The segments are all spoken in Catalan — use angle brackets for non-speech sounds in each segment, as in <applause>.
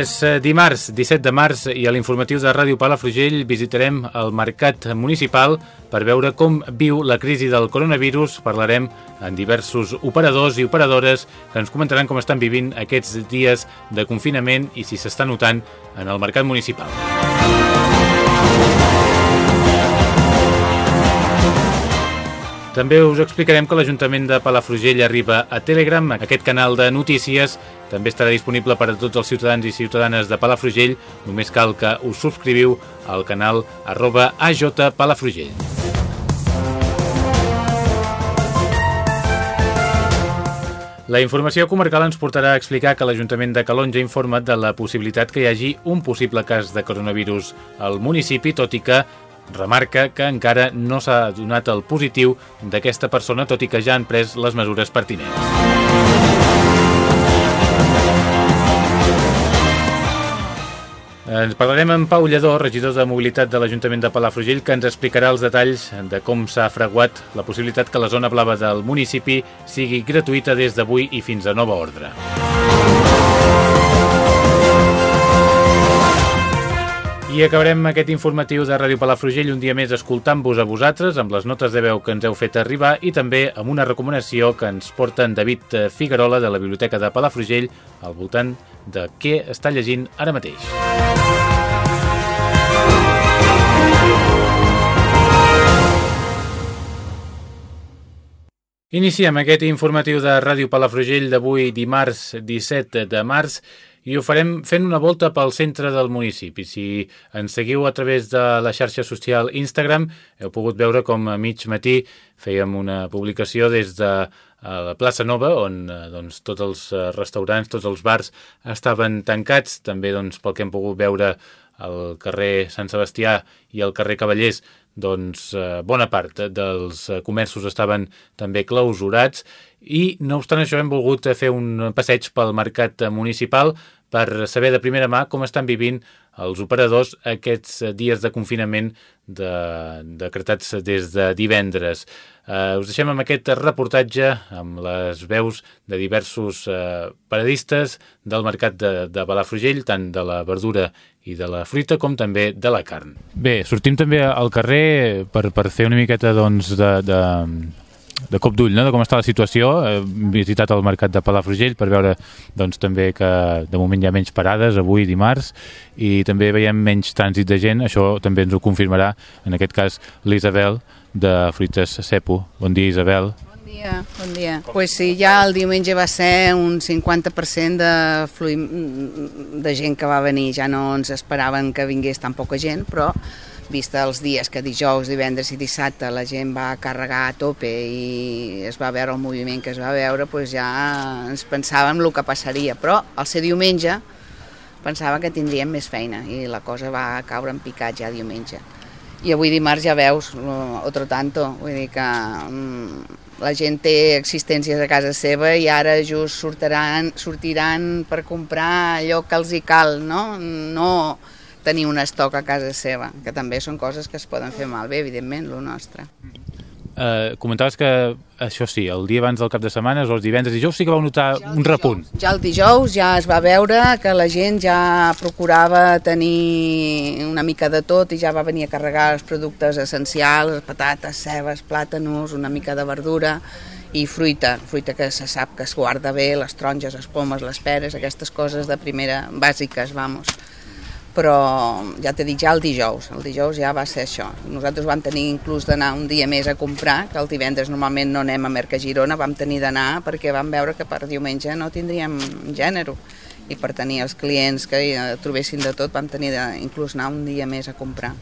És eh, dimarts, 17 de març, i a l'informatiu de Ràdio Palafrugell visitarem el mercat municipal per veure com viu la crisi del coronavirus. Parlarem amb diversos operadors i operadores que ens comentaran com estan vivint aquests dies de confinament i si s'està notant en el mercat municipal. També us explicarem que l'Ajuntament de Palafrugell arriba a Telegram. Aquest canal de notícies també estarà disponible per a tots els ciutadans i ciutadanes de Palafrugell. Només cal que us subscriviu al canal arroba ajpalafrugell. La informació comarcal ens portarà a explicar que l'Ajuntament de Calonja ha informat de la possibilitat que hi hagi un possible cas de coronavirus al municipi, tot i que remarca que encara no s'ha donat el positiu d'aquesta persona, tot i que ja han pres les mesures pertinents. Ens parlarem amb Pau Lledó, regidor de mobilitat de l'Ajuntament de Palafrugell, que ens explicarà els detalls de com s'ha fraguat la possibilitat que la zona blava del municipi sigui gratuïta des d'avui i fins a nova ordre. I acabarem aquest informatiu de Ràdio Palafrugell un dia més escoltant-vos a vosaltres amb les notes de veu que ens heu fet arribar i també amb una recomanació que ens porta en David Figuerola de la Biblioteca de Palafrugell al voltant de què està llegint ara mateix. Iniciem aquest informatiu de Ràdio Palafrugell d'avui dimarts 17 de març i ho farem fent una volta pel centre del municipi. Si ens seguiu a través de la xarxa social Instagram, heu pogut veure com a mig matí fèiem una publicació des de la plaça Nova, on doncs, tots els restaurants, tots els bars estaven tancats, també doncs, pel que hem pogut veure al carrer Sant Sebastià i al carrer Cavallers, doncs bona part dels comerços estaven també clausurats i no obstant això hem volgut fer un passeig pel mercat municipal per saber de primera mà com estan vivint els operadors aquests dies de confinament de, decretats des de divendres. Eh, us deixem amb aquest reportatge amb les veus de diversos eh, paradistes del mercat de, de Palafrugell, tant de la verdura i de la fruita com també de la carn. Bé, sortim també al carrer per, per fer una miqueta doncs, de, de, de cop d'ull no? de com està la situació. Hem visitat el mercat de Palafrugell per veure doncs, també que de moment hi ha menys parades avui dimarts i també veiem menys trànsit de gent, això també ens ho confirmarà en aquest cas l'Isabel de Fruites Cepo. Bon dia Isabel. Bon dia, bon dia. Pues sí, ja el diumenge va ser un 50% de, flui... de gent que va venir, ja no ens esperaven que vingués tan poca gent, però vista els dies que dijous, divendres i dissabte la gent va carregar a tope i es va veure el moviment que es va veure, doncs ja ens pensàvem el que passaria, però al ser diumenge pensava que tindríem més feina i la cosa va caure en picat ja diumenge. I avui dimarts ja veus, otro tanto, vull dir que mm, la gent té existències a casa seva i ara just sortiran, sortiran per comprar allò que els hi cal, no? No tenir un estoc a casa seva, que també són coses que es poden fer malbé, evidentment, lo nostre. Uh, comentaves que això sí, el dia abans del cap de setmana, els divendres i dijous, sí que vau notar ja un repunt. Dijous, ja el dijous ja es va veure que la gent ja procurava tenir una mica de tot i ja va venir a carregar els productes essencials, patates, cebes, plàtanos, una mica de verdura i fruita, fruita que se sap que es guarda bé, les taronges, les pomes, les peres, aquestes coses de primera, bàsiques, vamos però ja t'he dit ja el dijous, el dijous ja va ser això. Nosaltres vam tenir inclús d'anar un dia més a comprar, que el divendres normalment no anem a Mercagirona, vam tenir d'anar perquè vam veure que per diumenge no tindríem gènere i per tenir els clients que trobessin de tot vam tenir de, inclús anar un dia més a comprar.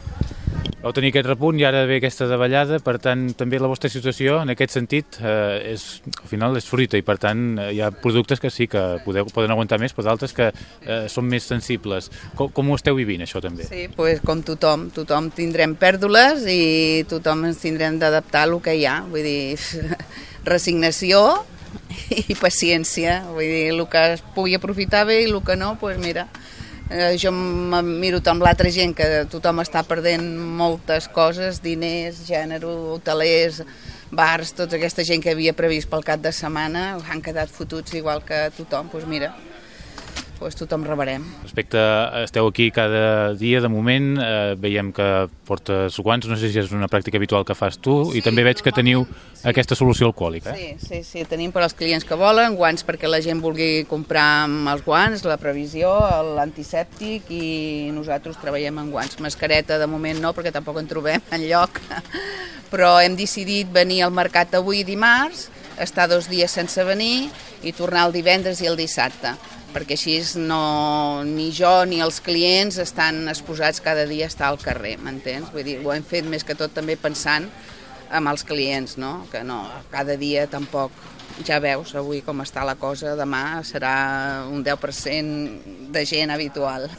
Vau tenir aquest repunt i ara ve aquesta davallada, per tant, també la vostra situació, en aquest sentit, eh, és, al final és fruita i, per tant, eh, hi ha productes que sí que podeu, poden aguantar més, però d'altres que eh, són més sensibles. Com, com ho esteu vivint, això, també? Sí, pues, com tothom. Tothom tindrem pèrdules i tothom ens tindrem d'adaptar al que hi ha. Vull dir, <laughs> resignació i paciència. Vull dir, el que es pugui aprofitar bé i el que no, doncs pues mira, Eh, jo em miro amb l'altra gent que tothom està perdent moltes coses, diners, gènere, hotelers, bars, tota aquesta gent que havia previst pel cap de setmana han quedat fotuts igual que tothom, doncs mira, pues tothom rebarem. Respecte, esteu aquí cada dia, de moment, eh, veiem que portes guants, no sé si és una pràctica habitual que fas tu, sí, i també veig que teniu sí. aquesta solució alcohòlica. Eh? Sí, sí, sí, tenim per als clients que volen, guants perquè la gent vulgui comprar amb els guants, la previsió, l'antisèptic, i nosaltres treballem amb guants. Mascareta, de moment no, perquè tampoc en trobem <laughs> en lloc, però hem decidit venir al mercat avui dimarts, estar dos dies sense venir i tornar el divendres i el dissabte perquè així no, ni jo ni els clients estan exposats cada dia a estar al carrer, m'entens? Vull dir, ho hem fet més que tot també pensant amb els clients, no? Que no, cada dia tampoc ja veus avui com està la cosa, demà serà un 10% de gent habitual.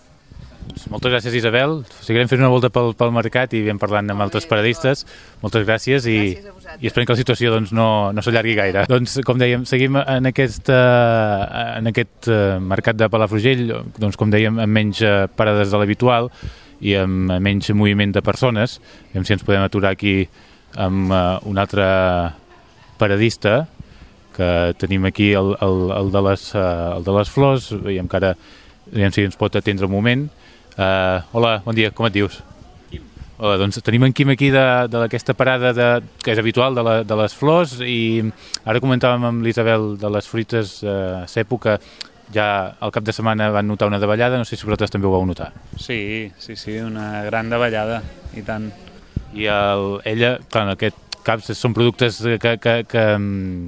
Doncs moltes gràcies, Isabel. Seguirem fent una volta pel, pel mercat i vam parlant amb altres paradistes. Moltes gràcies i, gràcies i esperem que la situació doncs, no, no s'allargui gaire. Doncs, com dèiem, seguim en aquest, uh, en aquest uh, mercat de Palafrugell, doncs, com dèiem, amb menys uh, parades de l'habitual i amb menys moviment de persones. Veiem si ens podem aturar aquí amb un altre paradista, que tenim aquí el, el, el, de, les, el de les flors, veiem que ara veiem si ens pot atendre un moment. Uh, hola, bon dia, com et dius? Quim. Hola, doncs tenim en Quim aquí d'aquesta parada de, que és habitual de, la, de les flors i ara comentàvem amb l'Isabel de les fruites uh, Cepo que ja al cap de setmana van notar una davallada, no sé si vosaltres també ho vau notar. Sí, sí, sí, una gran davallada, i tant. I el, ella, clar, aquest caps són productes que, que, que, que,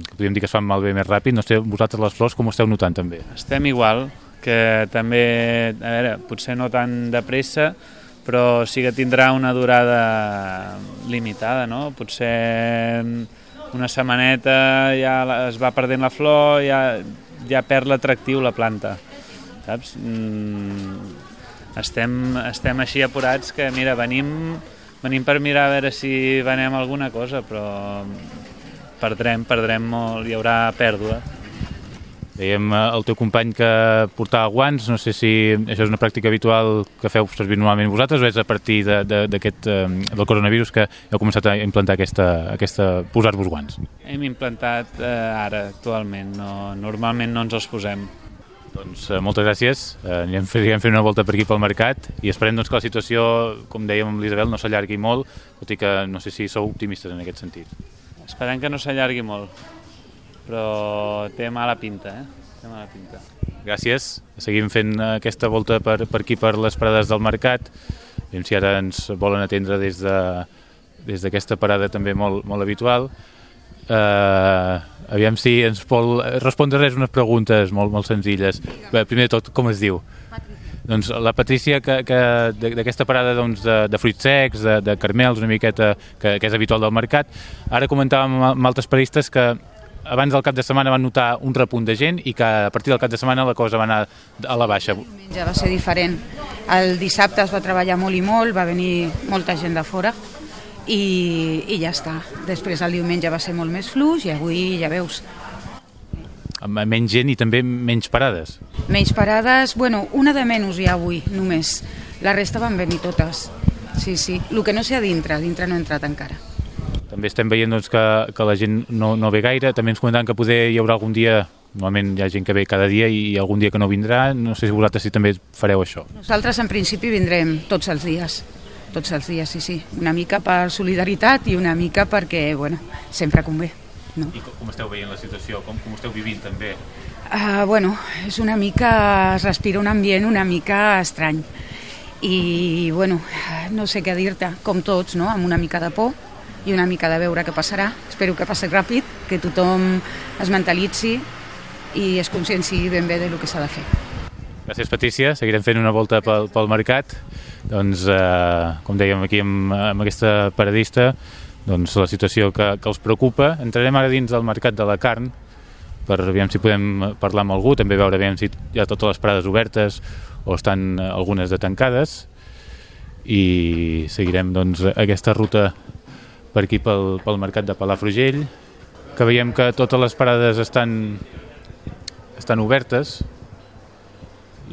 que podríem dir que es fan malbé més ràpid, no sé, vosaltres les flors com ho esteu notant també? Estem igual, que també, a veure, potser no tan de pressa, però sí que tindrà una durada limitada, no? Potser una setmaneta ja es va perdent la flor, ja, ja perd l'atractiu la planta, saps? Mm, estem, estem així apurats que, mira, venim, venim per mirar a veure si venem alguna cosa, però perdrem, perdrem molt, hi haurà pèrdua. Dèiem eh, el teu company que portava guants, no sé si això és una pràctica habitual que feu servir normalment vosaltres o és a partir de, de, aquest, eh, del coronavirus que heu començat a implantar aquesta, aquesta posar-vos guants? Hem implantat eh, ara, actualment, no, normalment no ens els posem. Doncs eh, moltes gràcies, eh, anirem, anirem fent una volta per aquí pel mercat i esperem doncs, que la situació, com dèiem amb l'Isabel, no s'allargui molt, tot i que no sé si sou optimistes en aquest sentit. Esperem que no s'allargui molt però té mala pinta, eh? Té mala pinta. Gràcies. Seguim fent aquesta volta per, per aquí, per les parades del mercat. Veiem si ara ens volen atendre des de des d'aquesta parada també molt, molt habitual. Uh, aviam si ens vol respondre res unes preguntes molt, molt senzilles. Bé, primer de tot, com es diu? Doncs la Patrícia, que, que d'aquesta parada doncs, de, de fruits secs, de, de carmels, una miqueta, que, que és habitual del mercat, ara comentàvem amb altres paristes que abans del cap de setmana van notar un repunt de gent i que a partir del cap de setmana la cosa va anar a la baixa. Ja va ser diferent. El dissabte es va treballar molt i molt, va venir molta gent de fora i, i ja està. Després el diumenge va ser molt més fluix i avui ja veus. Amb menys gent i també menys parades. Menys parades, bueno, una de menys hi ha avui, només. La resta van venir totes. Sí, sí. El que no sé a dintre, a dintre no ha entrat encara. També estem veient doncs, que, que la gent no, no ve gaire. També ens comentaven que poder hi haurà algun dia normalment hi ha gent que ve cada dia i algun dia que no vindrà. No sé si vosaltres si també fareu això. Nosaltres en principi vindrem tots els dies. Tots els dies, sí, sí. Una mica per solidaritat i una mica perquè, bueno, sempre convé. No? I com esteu veient la situació? Com, com esteu vivint també? Uh, bueno, és una mica, es respira un ambient una mica estrany. I, bueno, no sé què dir-te, com tots, no? amb una mica de por, i una mica de veure què passarà. Espero que passi ràpid, que tothom es mentalitzi i es conscienci ben bé del que s'ha de fer. Gràcies, Patricia. Seguirem fent una volta pel, pel mercat. Doncs, eh, com dèiem aquí amb, amb aquesta paradista, doncs la situació que, que els preocupa. Entrarem ara dins del mercat de la carn per veure si podem parlar amb algú, també veure si hi ha totes les parades obertes o estan algunes de tancades i seguirem doncs, aquesta ruta per aquí pel, pel mercat de Palafrugell que veiem que totes les parades estan estan obertes.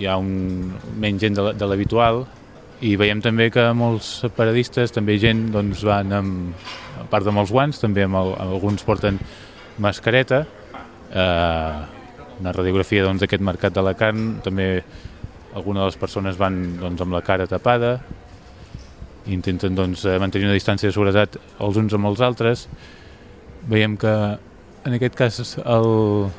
Hi ha un, menys gent de, l'habitual. I veiem també que molts paradistes també gent doncs, van amb, a part de molts guants també amb, el, alguns porten mascareta. Eh, una radiografia doncs, d'aquest doncs, mercat de la carn també algunes de les persones van doncs, amb la cara tapada intenten doncs, eh, mantenir una distància de seguretat els uns amb els altres. Veiem que en aquest cas el,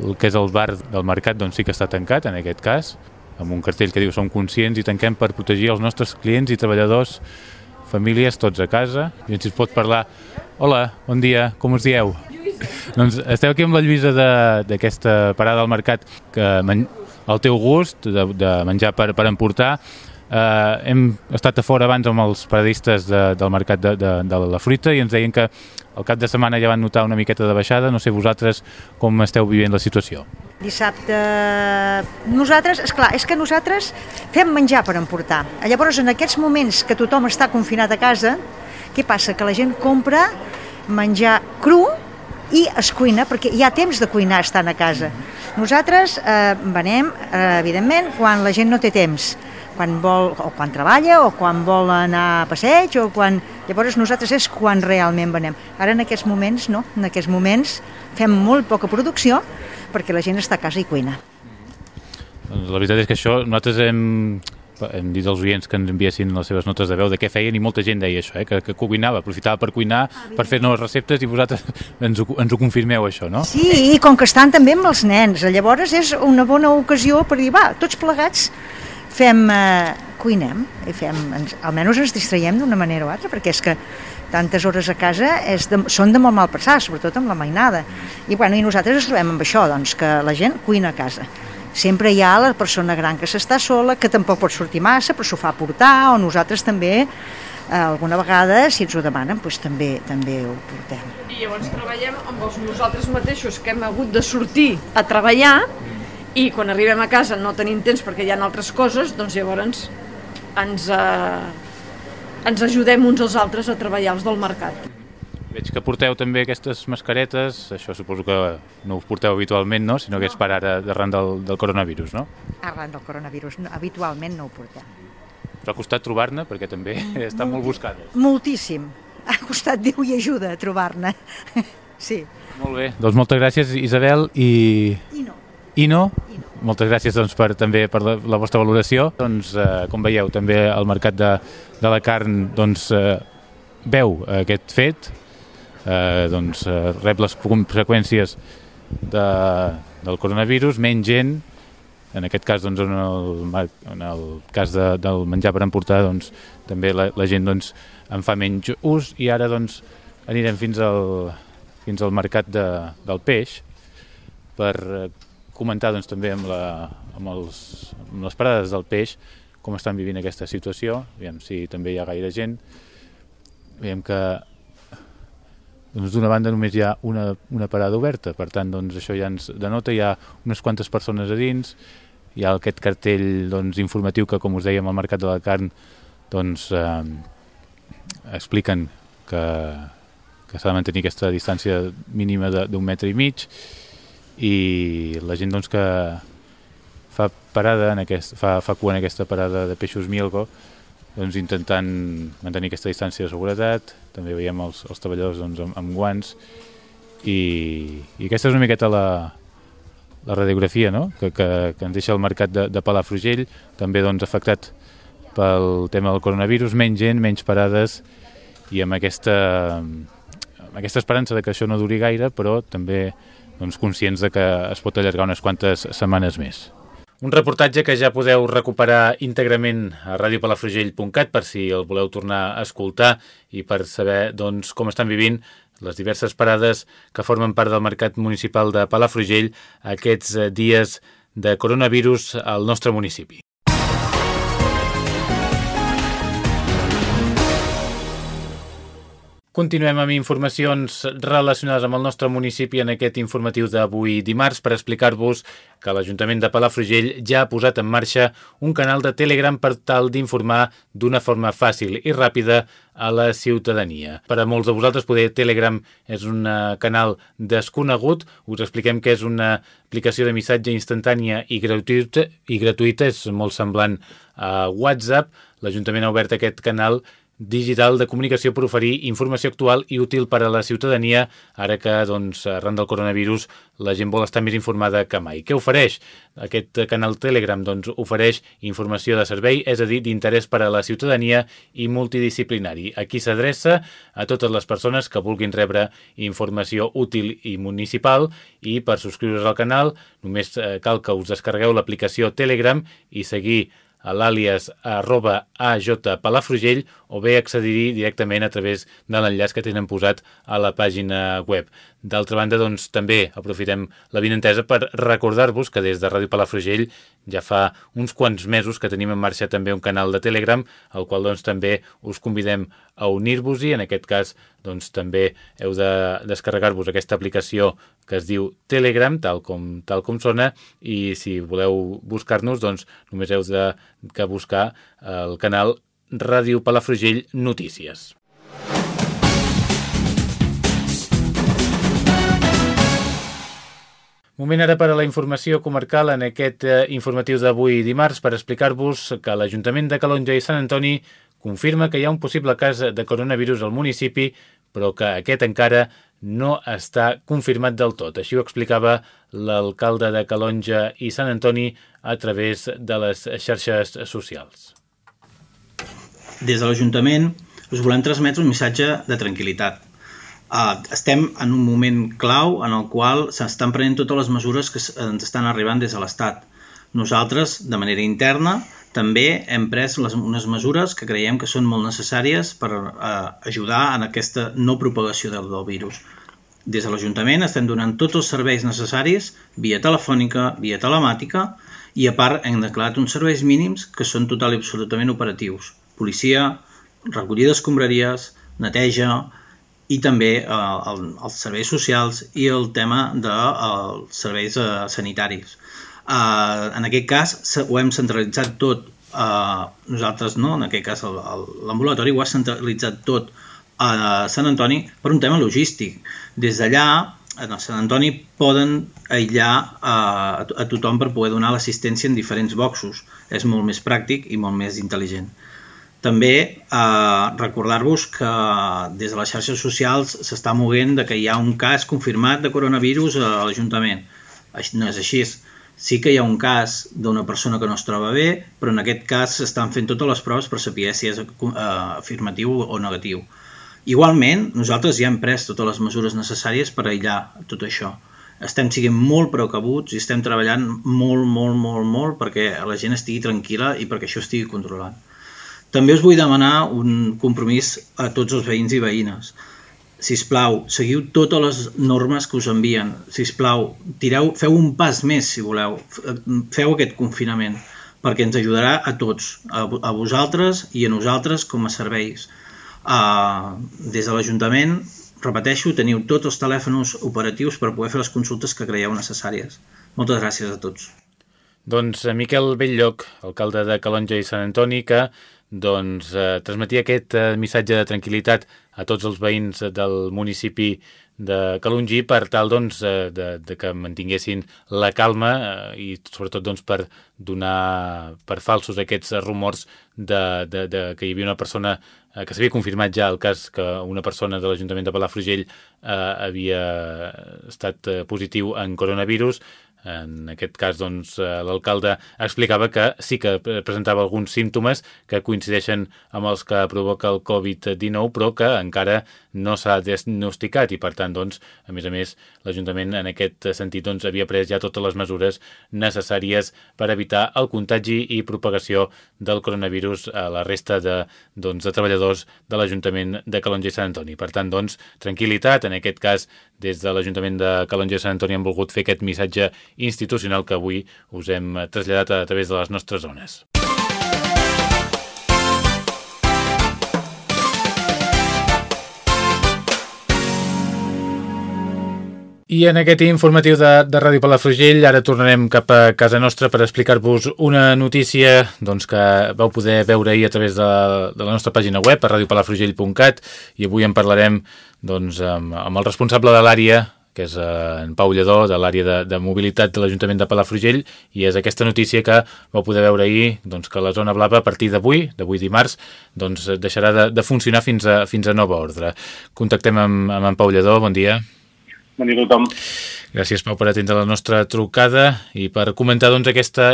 el que és el bar del mercat doncs sí que està tancat en aquest cas amb un cartell que diu som conscients i tanquem per protegir els nostres clients i treballadors famílies, tots a casa. I si es pot parlar hola, bon dia, com us dieu? doncs esteu aquí amb la Lluïsa d'aquesta parada al mercat que el teu gust de, de menjar per, per emportar eh, hem estat a fora abans amb els paradistes de, del mercat de, de, de la fruita i ens deien que al cap de setmana ja van notar una miqueta de baixada, no sé vosaltres com esteu vivint la situació. Dissabte, nosaltres, és clar, és que nosaltres fem menjar per emportar. Llavors, en aquests moments que tothom està confinat a casa, què passa? Que la gent compra menjar cru i es cuina, perquè hi ha temps de cuinar estant a casa. Nosaltres eh, venem, eh, evidentment, quan la gent no té temps, quan vol, o quan treballa, o quan vol anar a passeig, o quan... Llavors nosaltres és quan realment venem. Ara en aquests moments no, en aquests moments fem molt poca producció perquè la gent està a casa i cuina. Doncs la veritat és que això nosaltres hem hem dit als oients que ens enviessin les seves notes de veu de què feien i molta gent deia això, eh? que, que cuinava, aprofitava per cuinar, ah, per fer noves receptes i vosaltres <laughs> ens ho, ens ho confirmeu això, no? Sí, i com que estan també amb els nens, llavors és una bona ocasió per dir, va, tots plegats fem, eh, cuinem, i fem, ens, almenys ens distraiem d'una manera o altra, perquè és que tantes hores a casa és de, són de molt mal passar, sobretot amb la mainada. I, bueno, I nosaltres ens trobem amb això, doncs, que la gent cuina a casa sempre hi ha la persona gran que s'està sola, que tampoc pot sortir massa, però s'ho fa portar, o nosaltres també, eh, alguna vegada, si ens ho demanen, doncs també també ho portem. I llavors treballem amb els nosaltres mateixos, que hem hagut de sortir a treballar, i quan arribem a casa no tenim temps perquè hi ha altres coses, doncs llavors ens, eh, ens ajudem uns als altres a treballar els del mercat. Veig que porteu també aquestes mascaretes, això suposo que no ho porteu habitualment, no? sinó que és per ara arran del, del coronavirus, no? Arran del coronavirus, no, habitualment no ho portem. Però ha costat trobar-ne perquè també <laughs> està molt buscada. Moltíssim. Ha costat Déu i ajuda a trobar-ne. <laughs> sí. Molt bé. Doncs moltes gràcies, Isabel, i... I no. I no? Moltes gràcies doncs, per, també per la, la vostra valoració. Doncs, eh, com veieu, també el mercat de, de la carn doncs, eh, veu aquest fet, eh, doncs, eh, rep les conseqüències de, del coronavirus, menys gent, en aquest cas doncs, en, el, en el cas de, del menjar per emportar doncs, també la, la gent doncs, en fa menys ús i ara doncs, anirem fins al, fins al mercat de, del peix per eh, comentar doncs, també amb, la, amb, els, amb les parades del peix com estan vivint aquesta situació, aviam si també hi ha gaire gent. Veiem que doncs d'una banda només hi ha una, una parada oberta, per tant doncs, això ja ens denota, hi ha unes quantes persones a dins, hi ha aquest cartell doncs, informatiu que, com us dèiem, al Mercat de la Carn doncs, eh, expliquen que, que s'ha de mantenir aquesta distància mínima d'un metre i mig i la gent doncs, que fa parada en aquest, fa, fa cua en aquesta parada de peixos Mielgo doncs, intentant mantenir aquesta distància de seguretat, també veiem els, els treballadors doncs, amb, amb guants, i, i aquesta és una miqueta la, la radiografia no? que, que, que ens deixa el mercat de, de Palafrugell, també doncs, afectat pel tema del coronavirus, menys gent, menys parades, i amb aquesta, amb aquesta esperança de que això no duri gaire, però també doncs, conscients de que es pot allargar unes quantes setmanes més. Un reportatge que ja podeu recuperar íntegrament a radiopalafrugell.cat per si el voleu tornar a escoltar i per saber doncs, com estan vivint les diverses parades que formen part del mercat municipal de Palafrugell aquests eh, dies de coronavirus al nostre municipi. Continuem amb informacions relacionades amb el nostre municipi en aquest informatiu d'avui dimarts per explicar-vos que l'Ajuntament de Palafrugell ja ha posat en marxa un canal de Telegram per tal d'informar d'una forma fàcil i ràpida a la ciutadania. Per a molts de vosaltres, poder Telegram és un canal desconegut. Us expliquem que és una aplicació de missatge instantània i gratuïta, i gratuïta és molt semblant a WhatsApp. L'Ajuntament ha obert aquest canal digital de comunicació per oferir informació actual i útil per a la ciutadania, ara que, doncs, arran del coronavirus, la gent vol estar més informada que mai. Què ofereix? Aquest canal Telegram doncs, ofereix informació de servei, és a dir, d'interès per a la ciutadania i multidisciplinari. Aquí s'adreça a totes les persones que vulguin rebre informació útil i municipal i per subscriure's al canal només eh, cal que us descarregueu l'aplicació Telegram i seguir l'àlies arroba ajpalafrugell o bé accedir directament a través de l'enllaç que tenen posat a la pàgina web. D'altra banda, doncs, també aprofitem la vinentesa per recordar-vos que des de Ràdio Palafrugell ja fa uns quants mesos que tenim en marxa també un canal de Telegram, al qual doncs, també us convidem a unir-vos-hi. En aquest cas, doncs, també heu de descarregar-vos aquesta aplicació que es diu Telegram, tal com, tal com sona, i si voleu buscar-nos, doncs, només heu de que buscar el canal Ràdio Palafrugell Notícies. Moment ara per a la informació comarcal en aquest eh, informatiu d'avui dimarts per explicar-vos que l'Ajuntament de Calonja i Sant Antoni confirma que hi ha un possible cas de coronavirus al municipi, però que aquest encara no està confirmat del tot. Així ho explicava l'alcalde de Calonja i Sant Antoni a través de les xarxes socials. Des de l'Ajuntament us volem transmetre un missatge de tranquil·litat Uh, estem en un moment clau en el qual s'estan prenent totes les mesures que ens estan arribant des de l'Estat. Nosaltres, de manera interna, també hem pres les, unes mesures que creiem que són molt necessàries per uh, ajudar en aquesta no propagació del, del virus. Des de l'Ajuntament estem donant tots els serveis necessaris via telefònica, via telemàtica i a part hem declarat uns serveis mínims que són total i absolutament operatius. Policia, recollida d'escombraries, neteja, i també eh, el, els serveis socials i el tema dels de, uh, serveis uh, sanitaris. Uh, en aquest cas ho hem centralitzat tot, uh, nosaltres no, en aquest cas l'ambulatori ho ha centralitzat tot a Sant Antoni per un tema logístic. Des d'allà, a Sant Antoni poden aïllar uh, a tothom per poder donar l'assistència en diferents boxos. És molt més pràctic i molt més intel·ligent. També eh, recordar-vos que des de les xarxes socials s'està movent de que hi ha un cas confirmat de coronavirus a l'Ajuntament. No és així. Sí que hi ha un cas d'una persona que no es troba bé, però en aquest cas s'estan fent totes les proves per saber si és eh, afirmatiu o negatiu. Igualment, nosaltres ja hem pres totes les mesures necessàries per aïllar tot això. Estem siguent molt precabuts i estem treballant molt, molt, molt, molt perquè la gent estigui tranquil·la i perquè això estigui controlat. També us vull demanar un compromís a tots els veïns i veïnes. Si us plau, seguiu totes les normes que us envien. Si us plau, tireu, feu un pas més, si voleu. Feu aquest confinament, perquè ens ajudarà a tots, a, a vosaltres i a nosaltres com a serveis. Uh, des de l'Ajuntament, repeteixo, teniu tots els telèfons operatius per poder fer les consultes que creieu necessàries. Moltes gràcies a tots. Doncs Miquel Belllloc, alcalde de Calonja i Sant Antoni, que doncs, eh, transmetia aquest eh, missatge de tranquil·litat a tots els veïns del municipi de Calongí per tal doncs, eh, de, de que mantinguessin la calma eh, i sobretot doncs, per donar per falsos aquests rumors de, de, de que hi havia una persona eh, que s'havia confirmat ja el cas que una persona de l'Ajuntament de Palafrugell eh, havia estat eh, positiu en coronavirus en aquest cas, doncs, eh, l'alcalde explicava que sí que presentava alguns símptomes que coincideixen amb els que provoca el Covid-19, però que encara no s'ha diagnosticat i, per tant, doncs, a més a més, l'Ajuntament en aquest sentit doncs, havia pres ja totes les mesures necessàries per evitar el contagi i propagació del coronavirus a la resta de, doncs, de treballadors de l'Ajuntament de Calonge i Sant Antoni. Per tant, doncs, tranquil·litat, en aquest cas, des de l'Ajuntament de Calonge i Sant Antoni han volgut fer aquest missatge institucional que avui us hem traslladat a través de les nostres zones. I en aquest informatiu de, de Ràdio Palafrugell ara tornarem cap a casa nostra per explicar-vos una notícia doncs, que vau poder veure ahir a través de, de la nostra pàgina web a radiopalafrugell.cat i avui en parlarem doncs, amb, amb el responsable de l'àrea que és eh, en Pau Lledó, de l'àrea de, de mobilitat de l'Ajuntament de Palafrugell, i és aquesta notícia que vau poder veure ahir, doncs, que la zona blava a partir d'avui, d'avui dimarts, doncs, deixarà de, de funcionar fins a, fins a nova ordre. Contactem amb, amb en Pau Lledó, bon dia. Bon dia a tothom. Gràcies, Pau, per atendre la nostra trucada i per comentar doncs, aquesta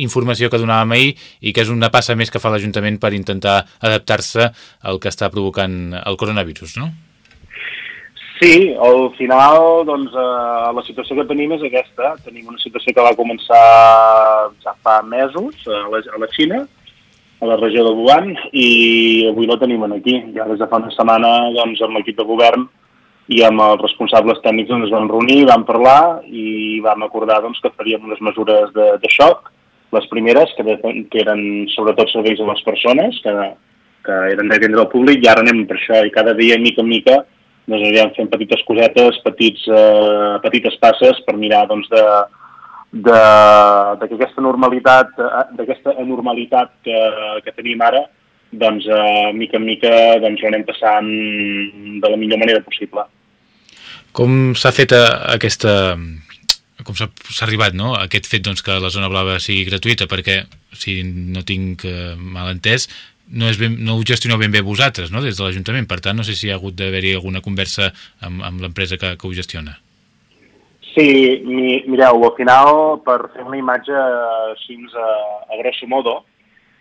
informació que donàvem ahir i que és una passa més que fa l'Ajuntament per intentar adaptar-se al que està provocant el coronavirus, no? Sí, al final doncs, eh, la situació que tenim és aquesta. Tenim una situació que va començar ja fa mesos a la, a la Xina, a la regió de Wuhan, i avui la tenim aquí. Ja des de fa una setmana doncs, amb l'equip de govern i amb els responsables tècnics doncs, ens vam reunir, vam parlar i vam acordar doncs, que faríem unes mesures de, de xoc, les primeres, que, que eren sobretot serveis a les persones, que, que eren d'atendre al públic, i ara anem per això, i cada dia, mica en mica, doncs anirem fent petites cosetes, petits, eh, petites passes per mirar doncs, de, de, de que aquesta normalitat, eh, d'aquesta anormalitat que, que tenim ara, doncs, eh, mica en mica, doncs, l'anem passant de la millor manera possible. Com s'ha fet eh, aquesta com s'ha arribat no? a aquest fet doncs, que la zona blava sigui gratuïta perquè si no tinc eh, mal entès no, és ben, no ho gestioneu ben bé vosaltres no? des de l'Ajuntament, per tant no sé si hi ha hagut d'haver-hi alguna conversa amb, amb l'empresa que, que ho gestiona Sí, mi, mireu, al final per fer una imatge així a, a grosso modo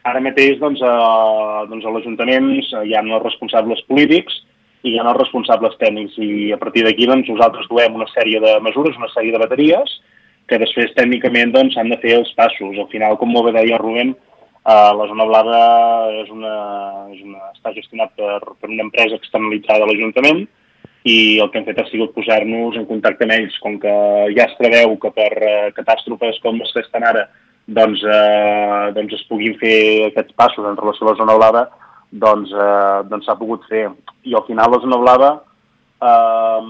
ara mateix doncs, a, doncs a l'Ajuntament hi ha els responsables polítics i hi ha els responsables tècnics i a partir d'aquí doncs, nosaltres duem una sèrie de mesures, una sèrie de bateries que després tècnicament doncs, han de fer els passos. Al final, com molt bé deia Rubén, eh, la zona blava és una, és una, està gestionat per, per una empresa externalitzada de l'Ajuntament i el que hem fet ha sigut posar-nos en contacte amb ells, com que ja es preveu que per eh, catàstrofes com les que estan ara doncs, eh, doncs es puguin fer aquests passos en relació a la zona blava, doncs doncs s'ha pogut fer. I al final la zona blava eh,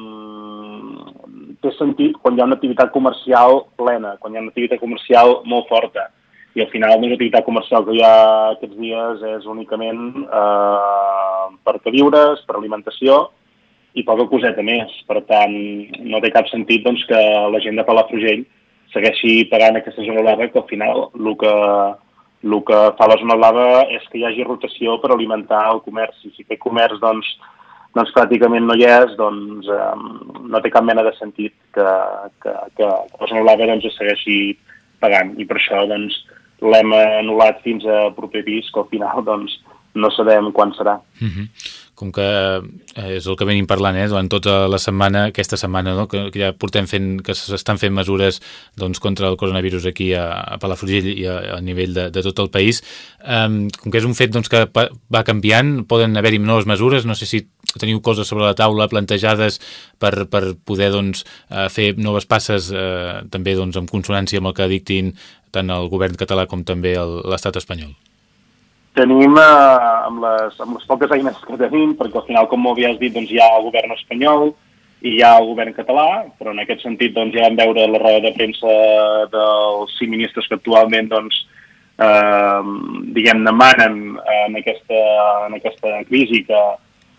té sentit quan hi ha una activitat comercial plena, quan hi ha una activitat comercial molt forta. I al final una activitat comercial que hi ha aquests dies és únicament eh, per queviures, per alimentació i poca coseta més. Per tant, no té cap sentit doncs, que la gent de Palafrugell segueixi pagant aquesta zona blava que al final el que, el que fa la zona blava és que hi hagi rotació per alimentar el comerç. I si aquest comerç doncs, doncs pràcticament no hi és, doncs eh, no té cap mena de sentit que, que, que la zona blava doncs, es segueixi pagant. I per això doncs, l'hem anul·lat fins a proper que al final doncs, no sabem quan serà. Mm -hmm com que eh, és el que venim parlant eh, durant tota la setmana, aquesta setmana, no, que, que ja portem fent, que s'estan fent mesures doncs, contra el coronavirus aquí a, a Palafrugell i a, a nivell de, de tot el país. Um, com que és un fet doncs, que va canviant, poden haver-hi noves mesures, no sé si teniu coses sobre la taula plantejades per, per poder doncs, eh, fer noves passes eh, també doncs, en consonància amb el que dictin tant el govern català com també l'estat espanyol? Tenim eh, amb, les, amb les poques eines que tenim, perquè al final, com has dit, doncs, hi ha el govern espanyol i hi ha el govern català, però en aquest sentit doncs, ja vam veure la roda de premsa dels cinc ministres que actualment doncs, eh, diguem-ne manen en aquesta, en aquesta crisi que,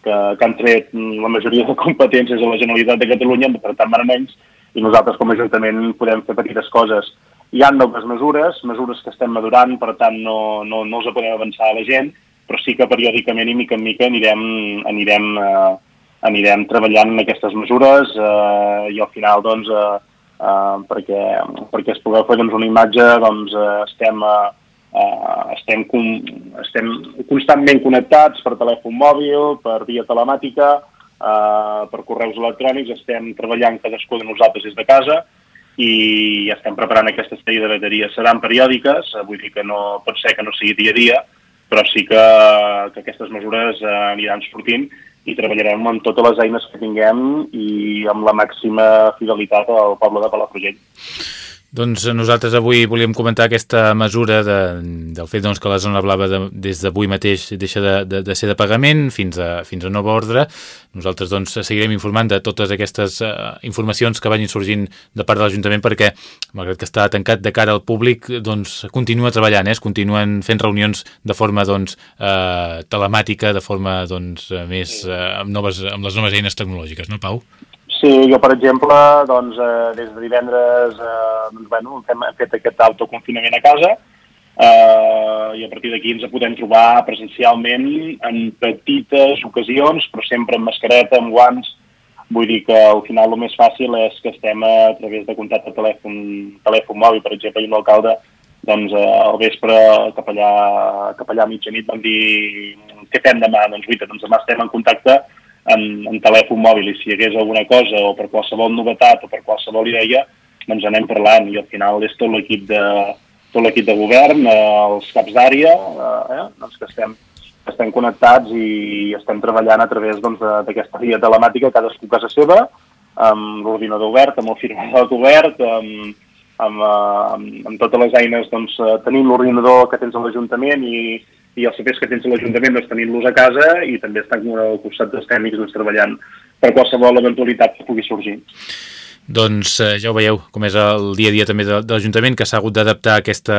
que, que han tret la majoria de competències a la Generalitat de Catalunya, per tant ells, i nosaltres com a Ajuntament podem fer petites coses hi han noves mesures, mesures que estem madurant, per tant no, no, no els podem avançar a la gent, però sí que periòdicament i mica en mica anirem, anirem, eh, anirem treballant en aquestes mesures eh, i al final doncs, eh, eh, perquè, perquè es pugui fer doncs, una imatge doncs, eh, estem, eh, estem, com, estem constantment connectats per telèfon mòbil, per via telemàtica, eh, per correus electrònics, estem treballant cadascú de nosaltres des de casa, i ja estem preparant aquesta sèrie de bateries. Seran periòdiques, eh, vull dir que no pot ser que no sigui dia a dia, però sí que, que aquestes mesures eh, aniran sortint i treballarem amb totes les eines que tinguem i amb la màxima fidelitat al poble de Palafrugell. Doncs nosaltres avui volíem comentar aquesta mesura de, del fet doncs, que la zona blava de, des d'avui mateix deixa de, de, de ser de pagament fins a, fins a nova ordre. Nosaltres doncs, seguirem informant de totes aquestes uh, informacions que vagin sorgint de part de l'Ajuntament perquè, malgrat que està tancat de cara al públic, doncs, continua treballant, eh? es continuen fent reunions de forma doncs, uh, telemàtica, de forma doncs, més uh, amb, noves, amb les noves eines tecnològiques, no, Pau? Sí, jo, per exemple, doncs, eh, des de divendres eh, doncs, bueno, hem, hem fet aquest autoconfinament a casa eh, i a partir d'aquí ens podem trobar presencialment en petites ocasions, però sempre amb mascareta, amb guants. Vull dir que al final el més fàcil és que estem a través de contacte telèfon, telèfon mòbil, per exemple, i l'alcalde doncs eh, al vespre cap allà, cap allà a mitjanit vam dir què fem demà? Doncs, guita, doncs demà estem en contacte en, en telèfon mòbil i si hi hagués alguna cosa o per qualsevol novetat o per qualsevol idea, doncs anem parlant i al final és tot l'equip de, tot l'equip de govern, eh, els caps d'àrea, eh, eh, doncs que estem, estem connectats i estem treballant a través doncs, d'aquesta doncs, via telemàtica, cadascú a casa seva, amb l'ordinador obert, amb el firmador obert, amb, amb, amb, amb totes les eines, doncs, tenim l'ordinador que tens a l'Ajuntament i, i els serveis que tens a l'Ajuntament doncs, tenint-los a casa i també estan al costat dels tècnics doncs, treballant per qualsevol eventualitat que pugui sorgir. Doncs eh, ja ho veieu, com és el dia a dia també de, de l'Ajuntament, que s'ha hagut d'adaptar a aquesta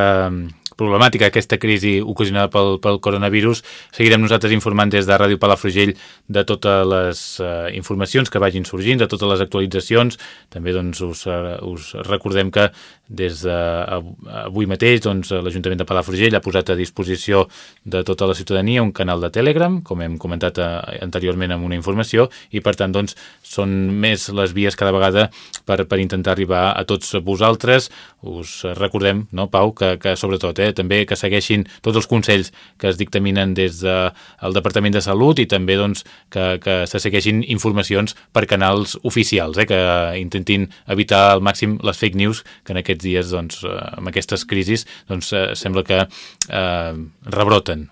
problemàtica, aquesta crisi ocasionada pel, pel coronavirus. Seguirem nosaltres informant des de Ràdio Palafrugell de totes les uh, informacions que vagin sorgint, de totes les actualitzacions. També doncs, us, uh, us recordem que des d'avui mateix doncs, l'Ajuntament de Palafrugell ha posat a disposició de tota la ciutadania un canal de Telegram, com hem comentat uh, anteriorment amb una informació, i per tant doncs, són més les vies cada vegada per, per intentar arribar a tots vosaltres. Us recordem, no, Pau, que, que sobretot eh, també que segueixin tots els consells que es dictaminen des del de, Departament de Salut i també doncs, que, que se segueixin informacions per canals oficials, eh, que intentin evitar al màxim les fake news que en aquests dies, doncs, eh, amb aquestes crisis, doncs, eh, sembla que eh, rebroten.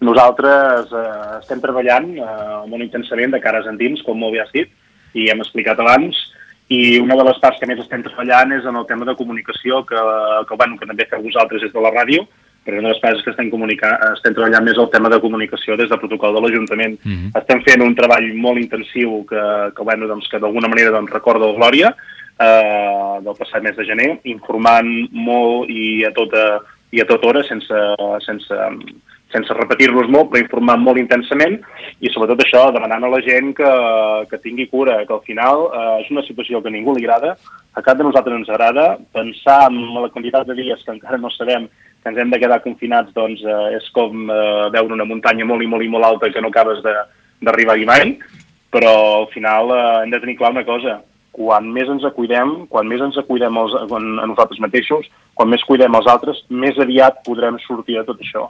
Nosaltres eh, estem treballant eh, molt intensament de cares endins, com molt bé has dit, i hem explicat abans, i una de les parts que més estem treballant és en el tema de comunicació, que, que, bueno, que també feu vosaltres des de la ràdio, però una de les parts que estem, estem treballant més el tema de comunicació des del protocol de l'Ajuntament. Mm -hmm. Estem fent un treball molt intensiu que, que, bueno, doncs, que d'alguna manera doncs, recorda el Glòria, eh, del passat mes de gener, informant molt i a tota, i a tota hora, sense, sense, sense repetir-nos molt, però informant molt intensament i sobretot això, demanant a la gent que, que tingui cura, que al final eh, és una situació que a ningú li agrada, a cap de nosaltres ens agrada, pensar en la quantitat de dies que encara no sabem que ens hem de quedar confinats doncs eh, és com eh, veure una muntanya molt i molt i molt alta que no acabes d'arribar-hi mai, però al final eh, hem de tenir clar una cosa, quan més ens cuidem, quan més ens cuidem els, a nosaltres mateixos, quan més cuidem els altres, més aviat podrem sortir de tot això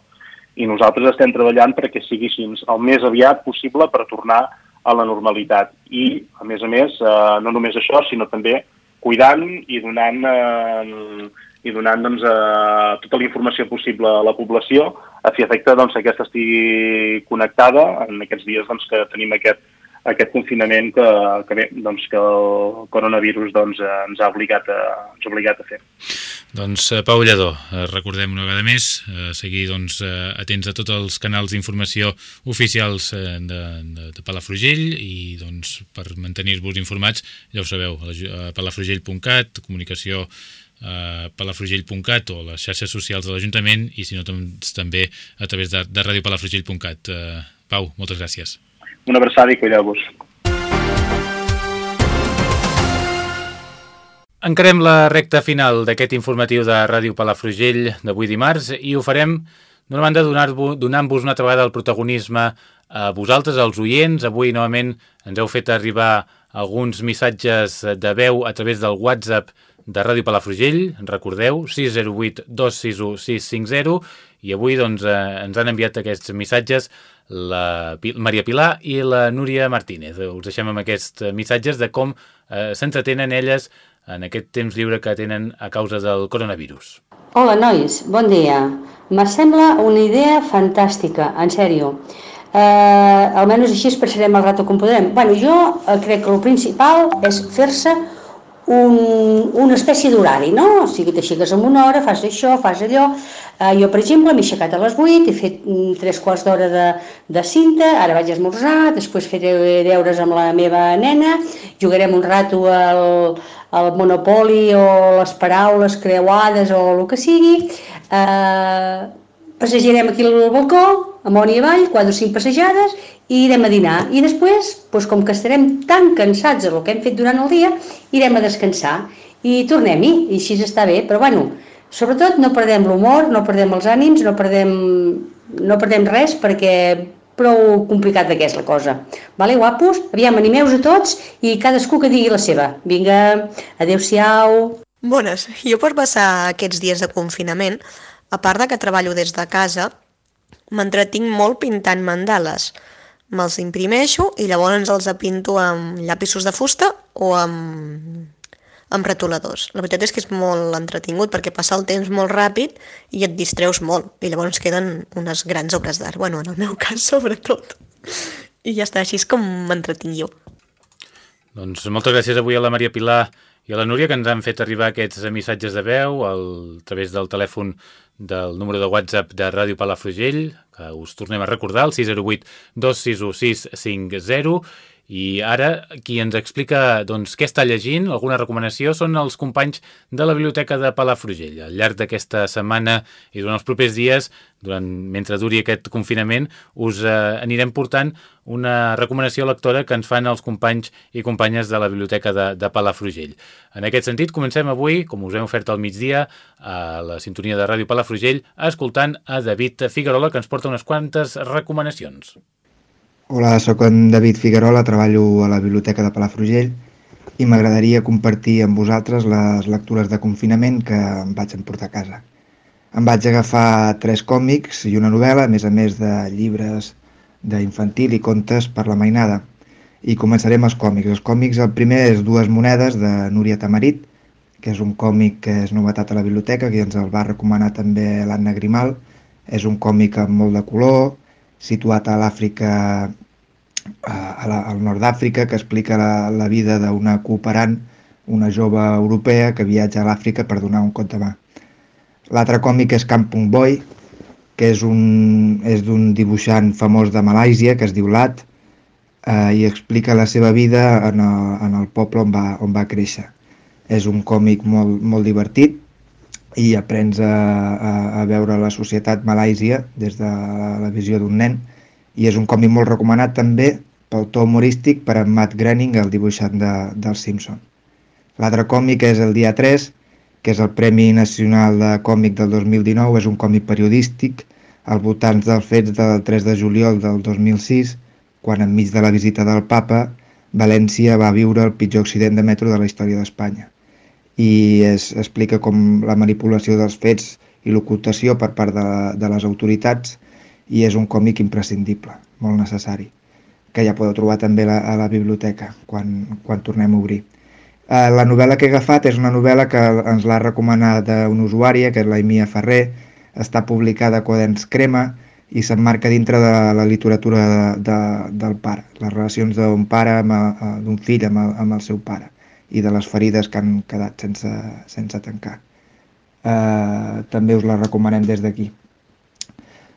i nosaltres estem treballant perquè sigui així el més aviat possible per tornar a la normalitat. I, a més a més, eh, no només això, sinó també cuidant i donant, eh, i donant doncs, eh, tota la informació possible a la població a fi efecte doncs, que aquesta estigui connectada en aquests dies doncs, que tenim aquest, aquest confinament que, que, bé, doncs, que el coronavirus doncs, ens, ha obligat a, ens ha obligat a fer. Doncs eh, Pau Lledó, eh, recordem una vegada més, eh, seguir doncs, atents a tots els canals d'informació oficials de, de, de Palafrugell i doncs, per mantenir-vos informats, ja ho sabeu, a palafrugell.cat, comunicació a palafrugell.cat o les xarxes socials de l'Ajuntament i si no també a través de, de radiopalafrugell.cat. Pau, moltes gràcies. Una abraçada i cuideu-vos. Encarem la recta final d'aquest informatiu de Ràdio Palafrugell d'avui dimarts i ho farem d'una banda donant-vos una altra vegada el protagonisme a vosaltres, als oients. Avui novament ens heu fet arribar alguns missatges de veu a través del WhatsApp de Ràdio Palafrugell, recordeu, 608 261 650 i avui doncs, eh, ens han enviat aquests missatges la Maria Pilar i la Núria Martínez. Us deixem amb aquests missatges de com eh, s'entretenen elles en aquest temps lliure que tenen a causa del coronavirus. Hola, nois, bon dia. Me sembla una idea fantàstica, en sèrio. Eh, almenys així passarem el rato com podrem. Bueno, jo eh, crec que el principal és fer-se un, una espècie d'horari, no? O sigui, t'aixeques en una hora, fas això, fas allò. Eh, jo, per exemple, m'he aixecat a les 8, he fet mm, tres quarts d'hora de, de cinta, ara vaig a esmorzar, després faré deures amb la meva nena, jugarem un rato al, al Monopoli o les paraules creuades o el que sigui, eh, passejarem aquí al balcó, amunt i avall, quatre o cinc passejades i irem a dinar. I després, doncs, com que estarem tan cansats del que hem fet durant el dia, irem a descansar i tornem-hi, i així està bé. Però bueno, sobretot no perdem l'humor, no perdem els ànims, no perdem, no perdem res perquè prou complicat que és la cosa. Vale, guapos? Aviam, animeu a tots i cadascú que digui la seva. Vinga, adeu-siau. Bones, jo per passar aquests dies de confinament, a part de que treballo des de casa, m'entretinc molt pintant mandales. Me'ls imprimeixo i llavors els apinto amb llapisos de fusta o amb, amb retoladors. La veritat és que és molt entretingut perquè passa el temps molt ràpid i et distreus molt i llavors queden unes grans obres d'art. Bueno, en el meu <laughs> cas, sobretot. I ja està, així és com m'entretinc jo. Doncs moltes gràcies avui a la Maria Pilar i a la Núria que ens han fet arribar aquests missatges de veu al, a través del telèfon del número de WhatsApp de Ràdio Palafrugell, que us tornem a recordar, el 608 261 650, i ara qui ens explica doncs, què està llegint, alguna recomanació, són els companys de la Biblioteca de Palafrugell. Al llarg d'aquesta setmana i durant els propers dies, durant, mentre duri aquest confinament, us eh, anirem portant una recomanació lectora que ens fan els companys i companyes de la Biblioteca de, de Palafrugell. En aquest sentit, comencem avui, com us hem ofert al migdia, a la sintonia de Ràdio Palafrugell, escoltant a David Figuerola, que ens porta unes quantes recomanacions. Hola, sóc en David Figuerola, treballo a la Biblioteca de Palafrugell i m'agradaria compartir amb vosaltres les lectures de confinament que em vaig emportar a casa. Em vaig agafar tres còmics i una novel·la, a més a més de llibres d'infantil i contes per la mainada. I començaré amb els còmics. Els còmics, el primer és Dues monedes, de Núria Tamarit, que és un còmic que és novetat a la biblioteca, que ens el va recomanar també l'Anna Grimal. És un còmic amb molt de color, situat a l'Àfrica, al nord d'Àfrica, que explica la, la vida d'una cooperant, una jove europea que viatja a l'Àfrica per donar un cop de mà. L'altre còmic és Kampung Boy, que és d'un dibuixant famós de Malàisia, que es diu Lat, eh, i explica la seva vida en el, en el poble on va, on va créixer. És un còmic molt, molt divertit, i aprens a, a, a veure la societat malàisia des de la, visió d'un nen. I és un còmic molt recomanat també pel to humorístic per en Matt Groening, el dibuixant de, del Simpson. L'altre còmic és el dia 3, que és el Premi Nacional de Còmic del 2019, és un còmic periodístic al voltant dels fets del 3 de juliol del 2006, quan enmig de la visita del papa, València va viure el pitjor accident de metro de la història d'Espanya i es explica com la manipulació dels fets i l'ocultació per part de, de les autoritats i és un còmic imprescindible, molt necessari, que ja podeu trobar també la, a la biblioteca quan, quan tornem a obrir. Eh, la novel·la que he agafat és una novel·la que ens l'ha recomanat una usuària, que és la Imia Ferrer, està publicada a Quaderns Crema i s'emmarca dintre de la literatura de, de, del pare, les relacions d'un pare, d'un fill amb el, amb el seu pare i de les ferides que han quedat sense, sense tancar. Eh, també us la recomanem des d'aquí.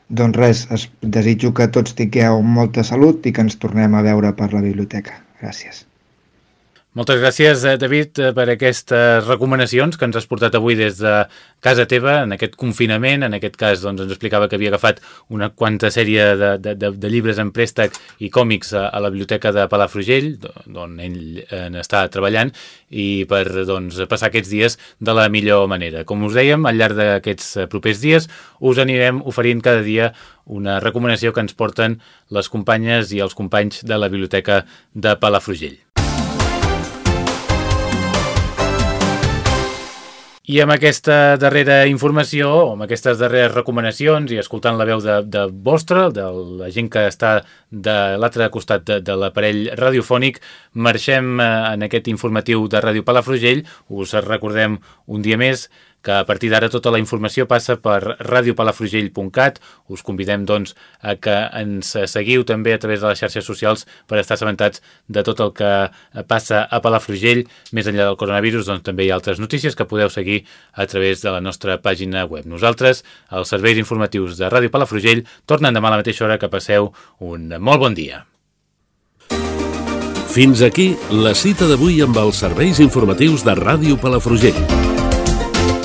Doncs res, es, desitjo que tots tingueu molta salut i que ens tornem a veure per la biblioteca. Gràcies. Moltes gràcies, eh, David, eh, per aquestes recomanacions que ens has portat avui des de casa teva, en aquest confinament. En aquest cas doncs, ens explicava que havia agafat una quanta sèrie de, de, de, de llibres en préstec i còmics a, a la biblioteca de Palafrugell, on ell en està treballant, i per doncs, passar aquests dies de la millor manera. Com us dèiem, al llarg d'aquests propers dies us anirem oferint cada dia una recomanació que ens porten les companyes i els companys de la biblioteca de Palafrugell. I amb aquesta darrera informació, amb aquestes darreres recomanacions i escoltant la veu de, de vostra, de la gent que està de l'altre costat de, de l'aparell radiofònic, marxem eh, en aquest informatiu de Ràdio Palafrugell. Us recordem un dia més que a partir d'ara tota la informació passa per radiopalafrugell.cat. Us convidem, doncs, a que ens seguiu també a través de les xarxes socials per estar assabentats de tot el que passa a Palafrugell. Més enllà del coronavirus, doncs també hi ha altres notícies que podeu seguir a través de la nostra pàgina web. Nosaltres, els serveis informatius de Ràdio Palafrugell, tornen demà a la mateixa hora que passeu un molt bon dia. Fins aquí la cita d'avui amb els serveis informatius de Ràdio Palafrugell.